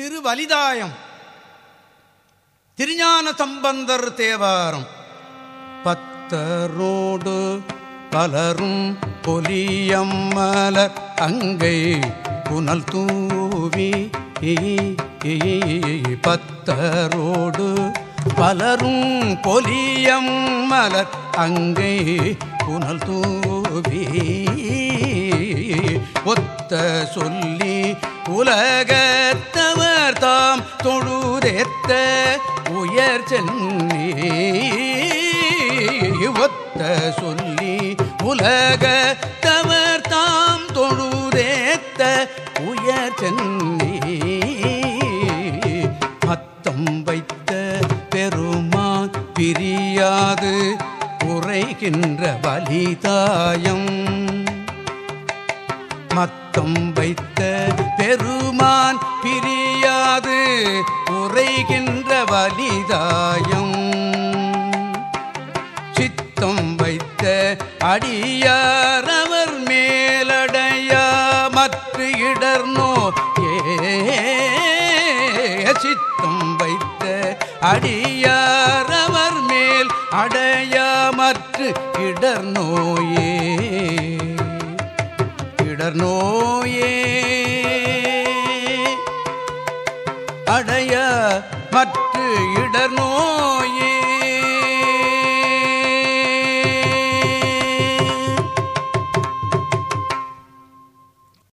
திருவலிதாயம். திருஞான சம்பந்தர் தேவாரம். பத்தரோடு பலரும் பொலியம்மலர் அங்கை புனல் தூவி பத்தரோடு பலரும் பொலியம் மலர் அங்கை புனல் தூவி ஒத்த சொல்லி உலக தொழுதேத்த உயர் சென்னி ஒத்த சொல்லி உலக தவர் தாம் தொழுதேத்த உயர் சென்னி மத்தம் வைத்த பெருமான் பிரியாது உரைகின்ற வலிதாயம் மத்தம் வைத்த பெருமான் பிரி உரைகின்ற வலிதாயம். சித்தம் வைத்த அடியாரவர் மேலடையா மற்ற இடர்னோ ஏ சித்தம் வைத்த அடியாரவர் மேல் அடையா மற்ற இடர் நோயே. இடர் நோயே. அடைய மற்ற இடர் நோயே